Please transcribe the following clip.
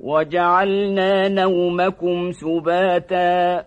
وجعلنا نومكم سباتا